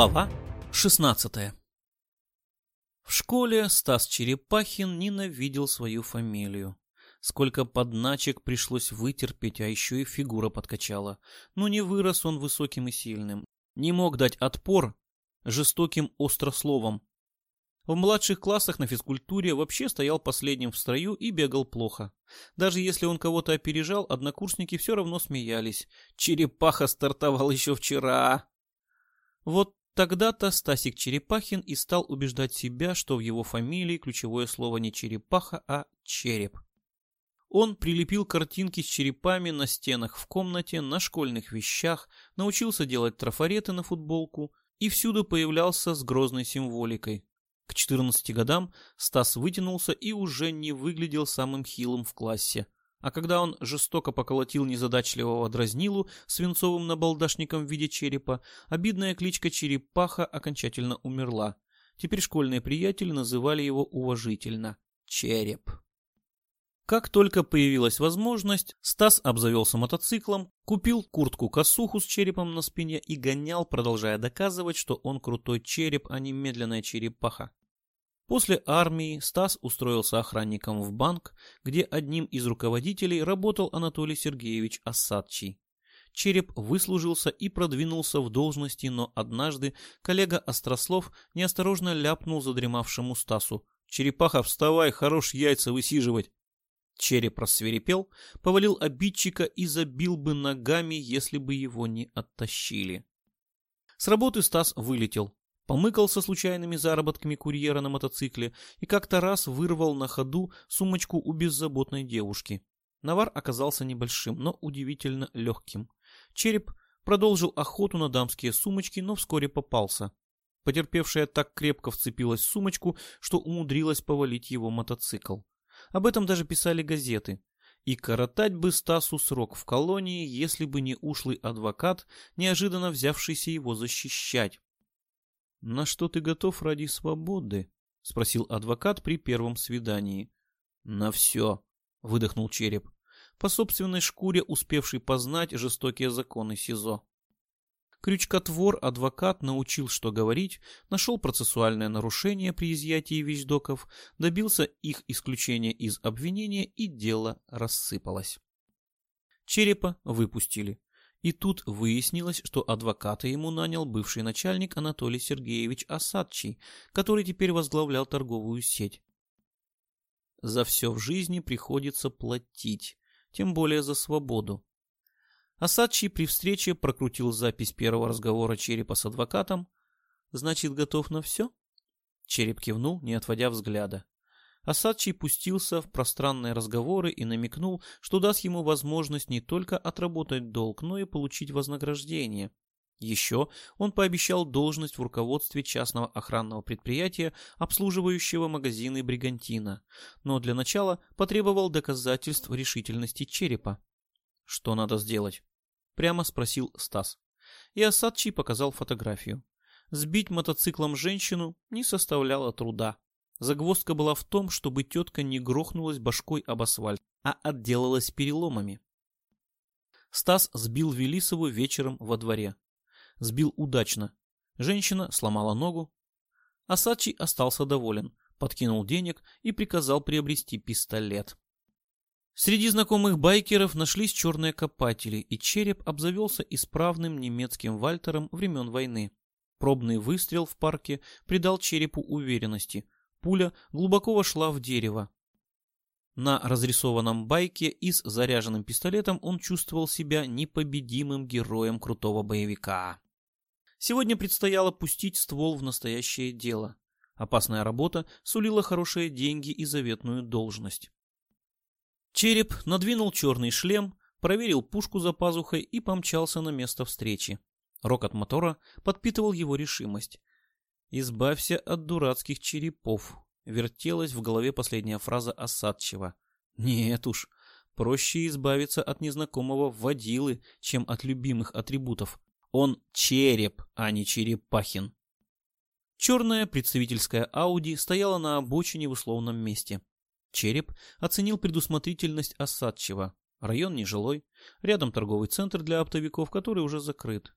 Глава 16 В школе Стас Черепахин ненавидел свою фамилию. Сколько подначек пришлось вытерпеть, а еще и фигура подкачала. Но не вырос он высоким и сильным. Не мог дать отпор жестоким острословом. В младших классах на физкультуре вообще стоял последним в строю и бегал плохо. Даже если он кого-то опережал, однокурсники все равно смеялись. Черепаха стартовал еще вчера. Вот тогда-то Стасик Черепахин и стал убеждать себя, что в его фамилии ключевое слово не черепаха, а череп. Он прилепил картинки с черепами на стенах в комнате, на школьных вещах, научился делать трафареты на футболку и всюду появлялся с грозной символикой. К 14 годам Стас вытянулся и уже не выглядел самым хилым в классе. А когда он жестоко поколотил незадачливого дразнилу свинцовым набалдашником в виде черепа, обидная кличка Черепаха окончательно умерла. Теперь школьные приятели называли его уважительно Череп. Как только появилась возможность, Стас обзавелся мотоциклом, купил куртку-косуху с черепом на спине и гонял, продолжая доказывать, что он крутой череп, а не медленная черепаха. После армии Стас устроился охранником в банк, где одним из руководителей работал Анатолий Сергеевич Осадчий. Череп выслужился и продвинулся в должности, но однажды коллега Острослов неосторожно ляпнул задремавшему Стасу. «Черепаха, вставай, хорош яйца высиживать!» Череп рассверепел, повалил обидчика и забил бы ногами, если бы его не оттащили. С работы Стас вылетел, помыкал со случайными заработками курьера на мотоцикле и как-то раз вырвал на ходу сумочку у беззаботной девушки. Навар оказался небольшим, но удивительно легким. Череп продолжил охоту на дамские сумочки, но вскоре попался. Потерпевшая так крепко вцепилась в сумочку, что умудрилась повалить его мотоцикл. Об этом даже писали газеты. И коротать бы Стасу срок в колонии, если бы не ушлый адвокат, неожиданно взявшийся его защищать. — На что ты готов ради свободы? — спросил адвокат при первом свидании. — На все, — выдохнул череп, по собственной шкуре успевший познать жестокие законы СИЗО. Крючкотвор адвокат научил, что говорить, нашел процессуальное нарушение при изъятии вещдоков, добился их исключения из обвинения и дело рассыпалось. Черепа выпустили. И тут выяснилось, что адвоката ему нанял бывший начальник Анатолий Сергеевич Осадчий, который теперь возглавлял торговую сеть. За все в жизни приходится платить, тем более за свободу. Асадчий при встрече прокрутил запись первого разговора черепа с адвокатом. «Значит, готов на все?» Череп кивнул, не отводя взгляда. Асадчий пустился в пространные разговоры и намекнул, что даст ему возможность не только отработать долг, но и получить вознаграждение. Еще он пообещал должность в руководстве частного охранного предприятия, обслуживающего магазины Бригантина, но для начала потребовал доказательств решительности черепа. Что надо сделать? Прямо спросил Стас. И Асадчий показал фотографию. Сбить мотоциклом женщину не составляло труда. Загвоздка была в том, чтобы тетка не грохнулась башкой об асфальт, а отделалась переломами. Стас сбил Велисову вечером во дворе. Сбил удачно. Женщина сломала ногу. Асадчий остался доволен, подкинул денег и приказал приобрести пистолет. Среди знакомых байкеров нашлись черные копатели, и череп обзавелся исправным немецким вальтером времен войны. Пробный выстрел в парке придал черепу уверенности. Пуля глубоко вошла в дерево. На разрисованном байке и с заряженным пистолетом он чувствовал себя непобедимым героем крутого боевика. Сегодня предстояло пустить ствол в настоящее дело. Опасная работа сулила хорошие деньги и заветную должность. Череп надвинул черный шлем, проверил пушку за пазухой и помчался на место встречи. Рокот мотора подпитывал его решимость. «Избавься от дурацких черепов», — вертелась в голове последняя фраза осадчива. «Нет уж, проще избавиться от незнакомого водилы, чем от любимых атрибутов. Он череп, а не черепахин». Черная представительская Ауди стояла на обочине в условном месте. Череп оценил предусмотрительность Осадчева. Район нежилой, рядом торговый центр для оптовиков, который уже закрыт.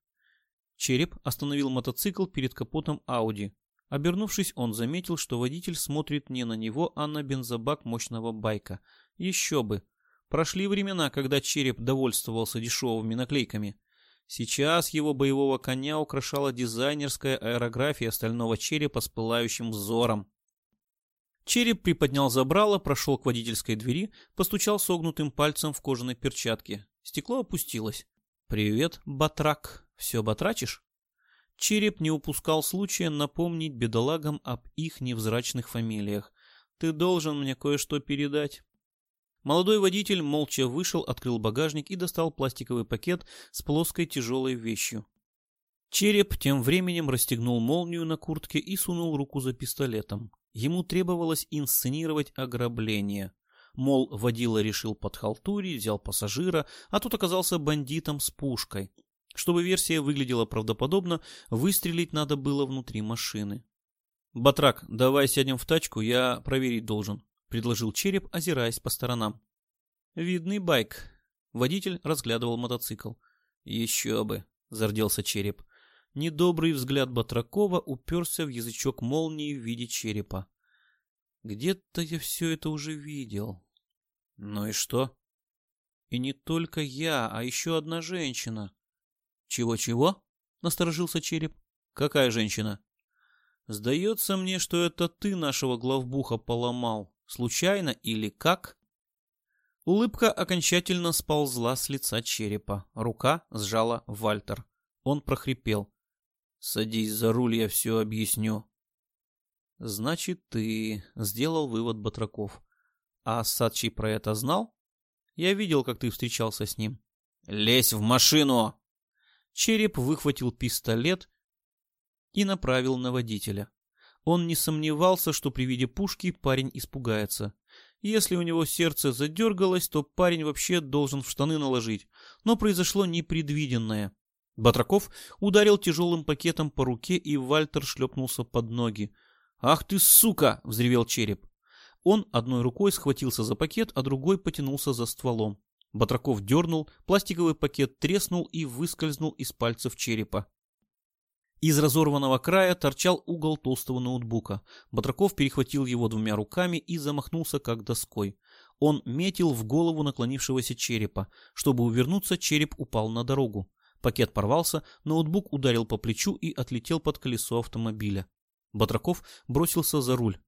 Череп остановил мотоцикл перед капотом Ауди. Обернувшись, он заметил, что водитель смотрит не на него, а на бензобак мощного байка. Еще бы. Прошли времена, когда череп довольствовался дешевыми наклейками. Сейчас его боевого коня украшала дизайнерская аэрография стального черепа с пылающим взором. Череп приподнял забрало, прошел к водительской двери, постучал согнутым пальцем в кожаной перчатке. Стекло опустилось. «Привет, батрак. Все батрачишь?» Череп не упускал случая напомнить бедолагам об их невзрачных фамилиях. «Ты должен мне кое-что передать». Молодой водитель молча вышел, открыл багажник и достал пластиковый пакет с плоской тяжелой вещью. Череп тем временем расстегнул молнию на куртке и сунул руку за пистолетом. Ему требовалось инсценировать ограбление. Мол, водила решил подхалтурить, взял пассажира, а тут оказался бандитом с пушкой. Чтобы версия выглядела правдоподобно, выстрелить надо было внутри машины. «Батрак, давай сядем в тачку, я проверить должен», — предложил Череп, озираясь по сторонам. «Видный байк». Водитель разглядывал мотоцикл. «Еще бы», — зарделся Череп. Недобрый взгляд Батракова уперся в язычок молнии в виде черепа. Где-то я все это уже видел. Ну и что? И не только я, а еще одна женщина. Чего-чего? Насторожился череп. Какая женщина? Сдается мне, что это ты нашего главбуха поломал. Случайно или как? Улыбка окончательно сползла с лица черепа. Рука сжала Вальтер. Он прохрипел. «Садись за руль, я все объясню». «Значит, ты...» — сделал вывод Батраков. «А Садчий про это знал? Я видел, как ты встречался с ним». «Лезь в машину!» Череп выхватил пистолет и направил на водителя. Он не сомневался, что при виде пушки парень испугается. Если у него сердце задергалось, то парень вообще должен в штаны наложить. Но произошло непредвиденное. Батраков ударил тяжелым пакетом по руке, и Вальтер шлепнулся под ноги. «Ах ты, сука!» — взревел череп. Он одной рукой схватился за пакет, а другой потянулся за стволом. Батраков дернул, пластиковый пакет треснул и выскользнул из пальцев черепа. Из разорванного края торчал угол толстого ноутбука. Батраков перехватил его двумя руками и замахнулся как доской. Он метил в голову наклонившегося черепа. Чтобы увернуться, череп упал на дорогу. Пакет порвался, ноутбук ударил по плечу и отлетел под колесо автомобиля. Батраков бросился за руль.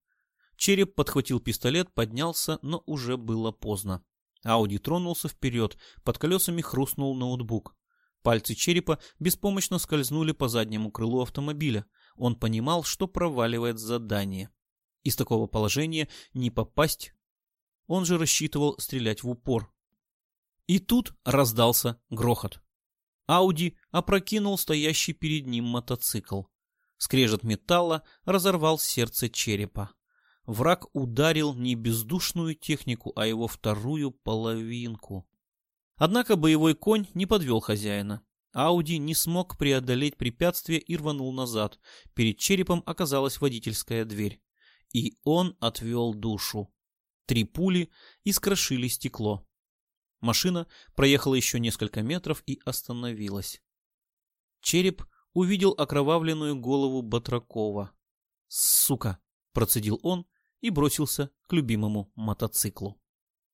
Череп подхватил пистолет, поднялся, но уже было поздно. Ауди тронулся вперед, под колесами хрустнул ноутбук. Пальцы черепа беспомощно скользнули по заднему крылу автомобиля. Он понимал, что проваливает задание. Из такого положения не попасть. Он же рассчитывал стрелять в упор. И тут раздался грохот. Ауди опрокинул стоящий перед ним мотоцикл. Скрежет металла разорвал сердце черепа. Враг ударил не бездушную технику, а его вторую половинку. Однако боевой конь не подвел хозяина. Ауди не смог преодолеть препятствие и рванул назад. Перед черепом оказалась водительская дверь. И он отвел душу. Три пули искрошили стекло. Машина проехала еще несколько метров и остановилась. Череп увидел окровавленную голову Батракова. «Сука!» – процедил он и бросился к любимому мотоциклу.